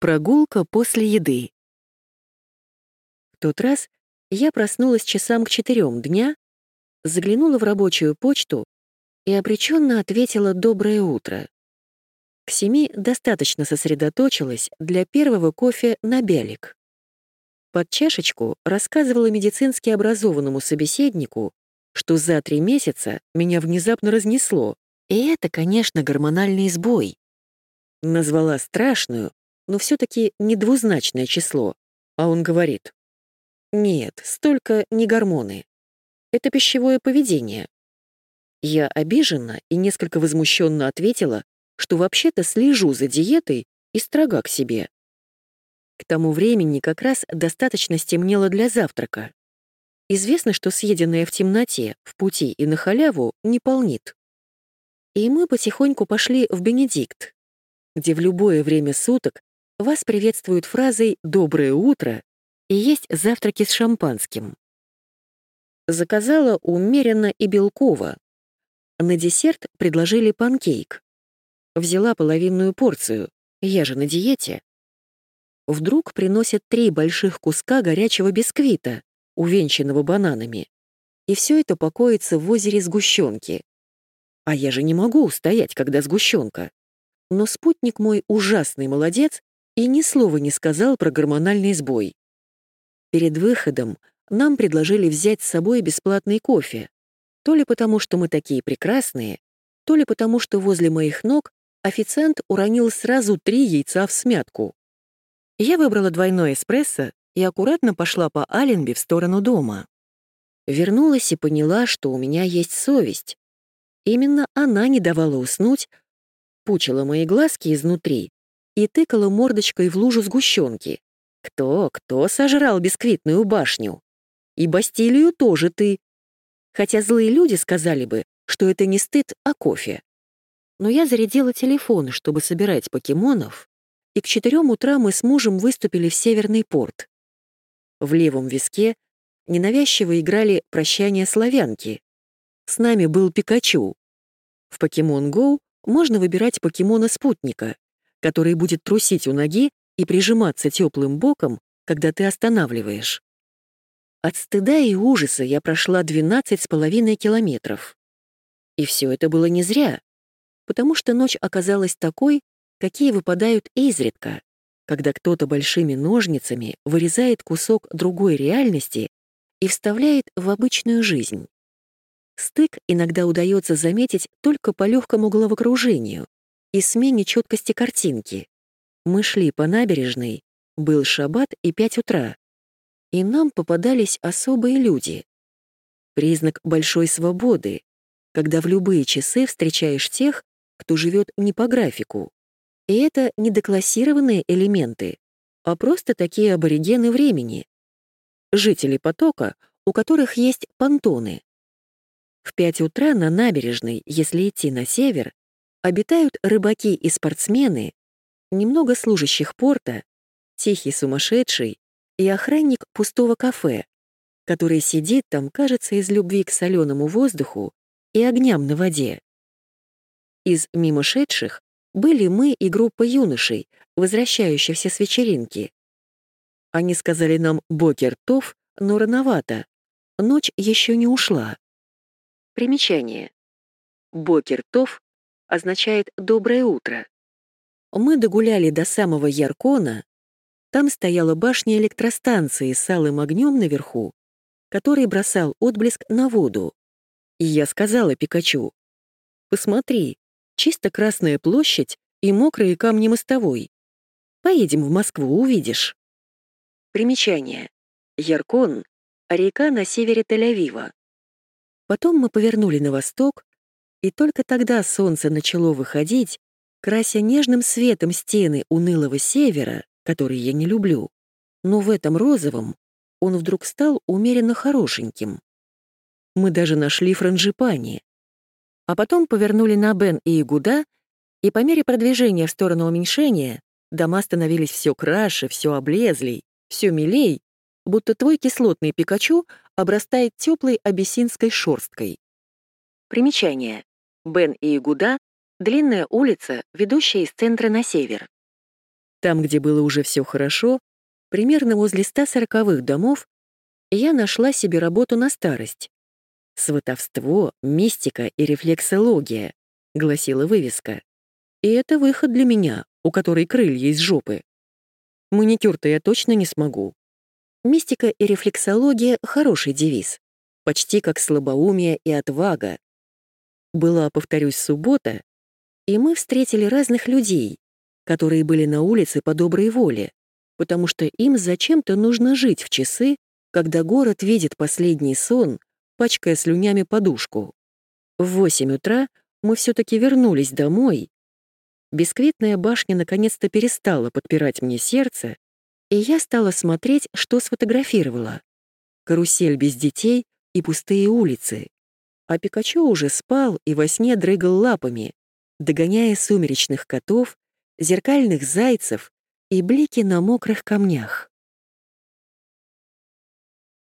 Прогулка после еды. В тот раз я проснулась часам к четырем дня, заглянула в рабочую почту и обреченно ответила «Доброе утро». К семи достаточно сосредоточилась для первого кофе на бялик. Под чашечку рассказывала медицински образованному собеседнику, что за три месяца меня внезапно разнесло, и это, конечно, гормональный сбой. Назвала страшную, но все-таки не двузначное число. А он говорит, нет, столько не гормоны. Это пищевое поведение. Я обиженно и несколько возмущенно ответила, что вообще-то слежу за диетой и строга к себе. К тому времени как раз достаточно стемнело для завтрака. Известно, что съеденное в темноте, в пути и на халяву не полнит. И мы потихоньку пошли в Бенедикт, где в любое время суток вас приветствуют фразой «доброе утро» и есть завтраки с шампанским. Заказала умеренно и белково. На десерт предложили панкейк. Взяла половинную порцию, я же на диете. Вдруг приносят три больших куска горячего бисквита, увенчанного бананами. И все это покоится в озере сгущенки. А я же не могу устоять, когда сгущенка. Но спутник мой ужасный молодец и ни слова не сказал про гормональный сбой. Перед выходом нам предложили взять с собой бесплатный кофе. То ли потому, что мы такие прекрасные, то ли потому, что возле моих ног официант уронил сразу три яйца в смятку. Я выбрала двойной эспрессо и аккуратно пошла по Аленби в сторону дома. Вернулась и поняла, что у меня есть совесть. Именно она не давала уснуть, пучила мои глазки изнутри и тыкала мордочкой в лужу сгущенки. Кто, кто сожрал бисквитную башню? И Бастилию тоже ты. Хотя злые люди сказали бы, что это не стыд, а кофе. Но я зарядила телефон, чтобы собирать покемонов, и к четырем утра мы с мужем выступили в Северный порт. В левом виске ненавязчиво играли «Прощание славянки». С нами был Пикачу. В Покемон Go можно выбирать покемона-спутника, который будет трусить у ноги и прижиматься теплым боком, когда ты останавливаешь. От стыда и ужаса я прошла 12 с половиной километров. И все это было не зря, потому что ночь оказалась такой, какие выпадают изредка, когда кто-то большими ножницами вырезает кусок другой реальности и вставляет в обычную жизнь. Стык иногда удается заметить только по легкому головокружению, и смене четкости картинки. Мы шли по набережной, был шаббат и пять утра, и нам попадались особые люди. Признак большой свободы, когда в любые часы встречаешь тех, кто живет не по графику. И это не деклассированные элементы, а просто такие аборигены времени. Жители потока, у которых есть понтоны. В пять утра на набережной, если идти на север, обитают рыбаки и спортсмены, немного служащих порта, тихий сумасшедший и охранник пустого кафе, который сидит там, кажется, из любви к соленому воздуху и огням на воде. Из мимошедших были мы и группа юношей, возвращающихся с вечеринки. Они сказали нам «бокер-тов», но рановато. Ночь еще не ушла. Примечание. Бокер-тов означает «доброе утро». Мы догуляли до самого Яркона, там стояла башня электростанции с алым огнем наверху, который бросал отблеск на воду. И я сказала Пикачу, «Посмотри, чисто Красная площадь и мокрые камни мостовой. Поедем в Москву, увидишь». Примечание. Яркон — река на севере Тель-Авива. Потом мы повернули на восток, и только тогда солнце начало выходить, крася нежным светом стены унылого севера, который я не люблю. Но в этом розовом он вдруг стал умеренно хорошеньким. Мы даже нашли франжипани. А потом повернули на Бен и Игуда, и по мере продвижения в сторону уменьшения дома становились все краше, все облезлей, все милей, будто твой кислотный Пикачу обрастает теплой абиссинской шорсткой. Примечание. Бен и Игуда — длинная улица, ведущая из центра на север. Там, где было уже все хорошо, примерно возле 140-х домов, я нашла себе работу на старость. «Сватовство, мистика и рефлексология», — гласила вывеска. И это выход для меня, у которой крылья из жопы. Маникюр-то я точно не смогу. Мистика и рефлексология — хороший девиз. Почти как слабоумие и отвага. Была, повторюсь, суббота, и мы встретили разных людей, которые были на улице по доброй воле, потому что им зачем-то нужно жить в часы, когда город видит последний сон, пачкая слюнями подушку. В восемь утра мы все-таки вернулись домой. Бисквитная башня наконец-то перестала подпирать мне сердце, и я стала смотреть, что сфотографировала. Карусель без детей и пустые улицы. А Пикачу уже спал и во сне дрыгал лапами, догоняя сумеречных котов зеркальных зайцев и блики на мокрых камнях.